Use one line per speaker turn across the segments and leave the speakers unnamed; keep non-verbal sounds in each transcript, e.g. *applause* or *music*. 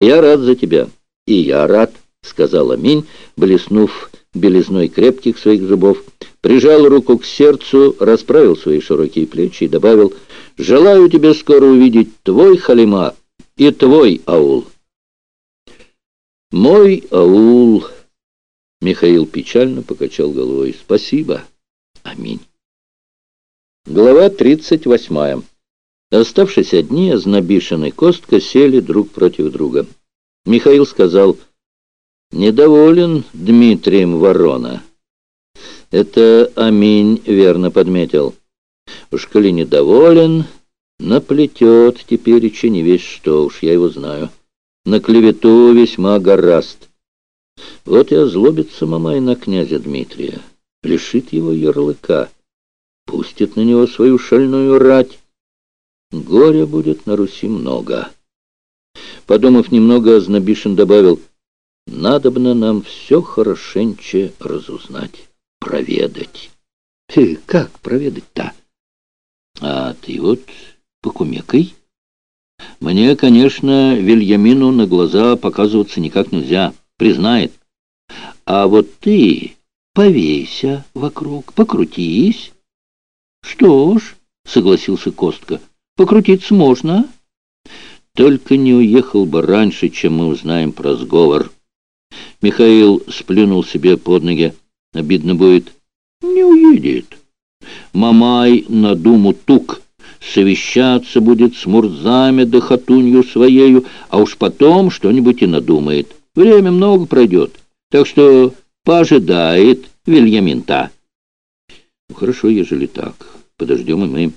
Я рад за тебя. И я рад, сказал Аминь, блеснув белизной крепких своих зубов, прижал руку к сердцу, расправил свои широкие плечи и добавил, «Желаю тебе скоро увидеть твой халима и твой аул». «Мой аул», — Михаил печально покачал головой, «спасибо, аминь». Глава тридцать восьмая. Оставшись одни, Ознобишин и Костка сели друг против друга. Михаил сказал, «Недоволен Дмитрием Ворона». Это Аминь верно подметил. Уж коли недоволен, наплетет теперь и не весь что, уж я его знаю. На клевету весьма гораст. Вот и озлобится Мамай на князя Дмитрия, лишит его ярлыка, пустит на него свою шальную рать. Горя будет на Руси много. Подумав немного, Ознобишин добавил, «Надобно нам все хорошенче разузнать, проведать». *laughs* «Ты как проведать-то?» «А ты вот покумекай». «Мне, конечно, Вильямину на глаза показываться никак нельзя, признает. А вот ты повейся вокруг, покрутись». «Что ж», — согласился Костка, — «покрутиться можно». Только не уехал бы раньше, чем мы узнаем про сговор. Михаил сплюнул себе под ноги. Обидно будет. Не уедет. Мамай на думу тук. Совещаться будет с Мурзами да хатунью своею, а уж потом что-нибудь и надумает. Время много пройдет, так что пожидает Вильяминта. Ну, хорошо, ежели так. Подождем и мы.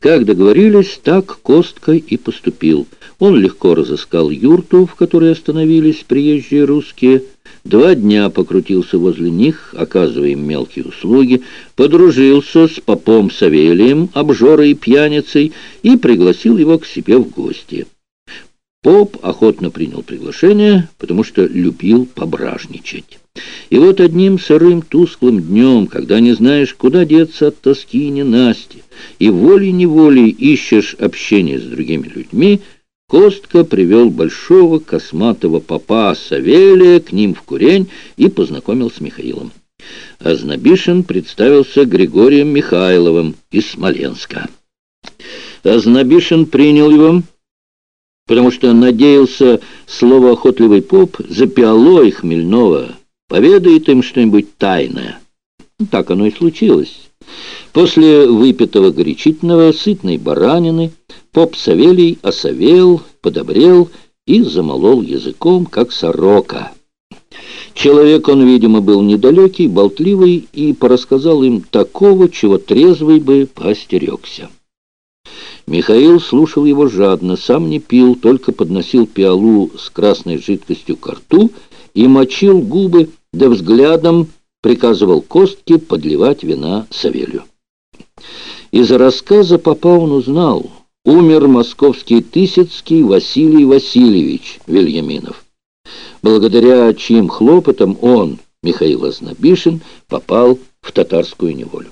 Как договорились, так Костка и поступил. Он легко разыскал юрту, в которой остановились приезжие русские, два дня покрутился возле них, оказывая им мелкие услуги, подружился с попом Савелием, обжорой и пьяницей, и пригласил его к себе в гости. Поп охотно принял приглашение, потому что любил пображничать. И вот одним сырым тусклым днем, когда не знаешь, куда деться от тоски и ненасти, и волей-неволей ищешь общение с другими людьми, Костка привел большого косматого попа Савелия к ним в курень и познакомил с Михаилом. Азнабишин представился Григорием Михайловым из Смоленска. Азнабишин принял его, потому что надеялся словоохотливый поп за пиалой хмельного поведает им что-нибудь тайное. Так оно и случилось. После выпитого горячительного сытной баранины поп Савелий осовел, подобрел и замолол языком, как сорока. Человек он, видимо, был недалекий, болтливый и порассказал им такого, чего трезвый бы поостерегся. Михаил слушал его жадно, сам не пил, только подносил пиалу с красной жидкостью к рту и мочил губы, да взглядом приказывал Костке подливать вина Савелью. Из рассказа папа он узнал, умер московский Тысяцкий Василий Васильевич Вильяминов, благодаря чьим хлопотам он, Михаил Ознобишин, попал в татарскую неволю.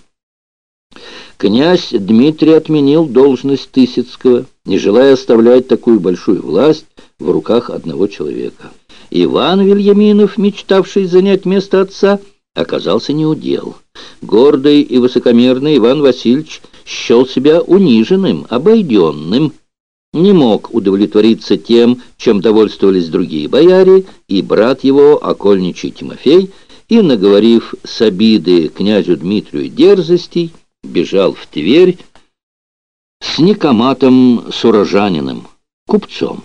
Князь Дмитрий отменил должность Тысяцкого, не желая оставлять такую большую власть в руках одного человека. Иван Вильяминов, мечтавший занять место отца, оказался неудел. Гордый и высокомерный Иван Васильевич счел себя униженным, обойденным, не мог удовлетвориться тем, чем довольствовались другие бояре, и брат его, окольничий Тимофей, и, наговорив с обиды князю Дмитрию дерзостей, бежал в Тверь с Никоматом Сурожаниным, купцом.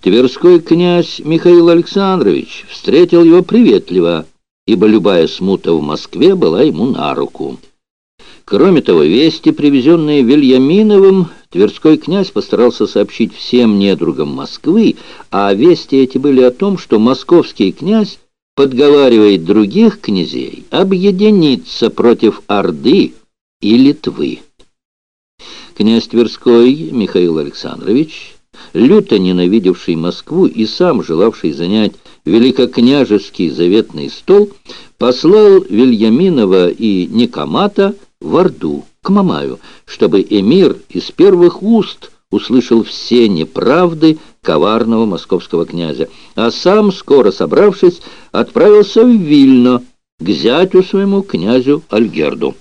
Тверской князь Михаил Александрович встретил его приветливо, ибо любая смута в Москве была ему на руку. Кроме того, вести, привезенные Вильяминовым, Тверской князь постарался сообщить всем недругам Москвы, а вести эти были о том, что московский князь подговаривает других князей объединиться против Орды и Литвы. Князь Тверской Михаил Александрович, люто ненавидевший Москву и сам желавший занять великокняжеский заветный стол, послал Вильяминова и Никомата в Орду, к Мамаю, чтобы эмир из первых уст услышал все неправды, коварного московского князя, а сам, скоро собравшись, отправился в Вильно к зятю своему князю Альгерду.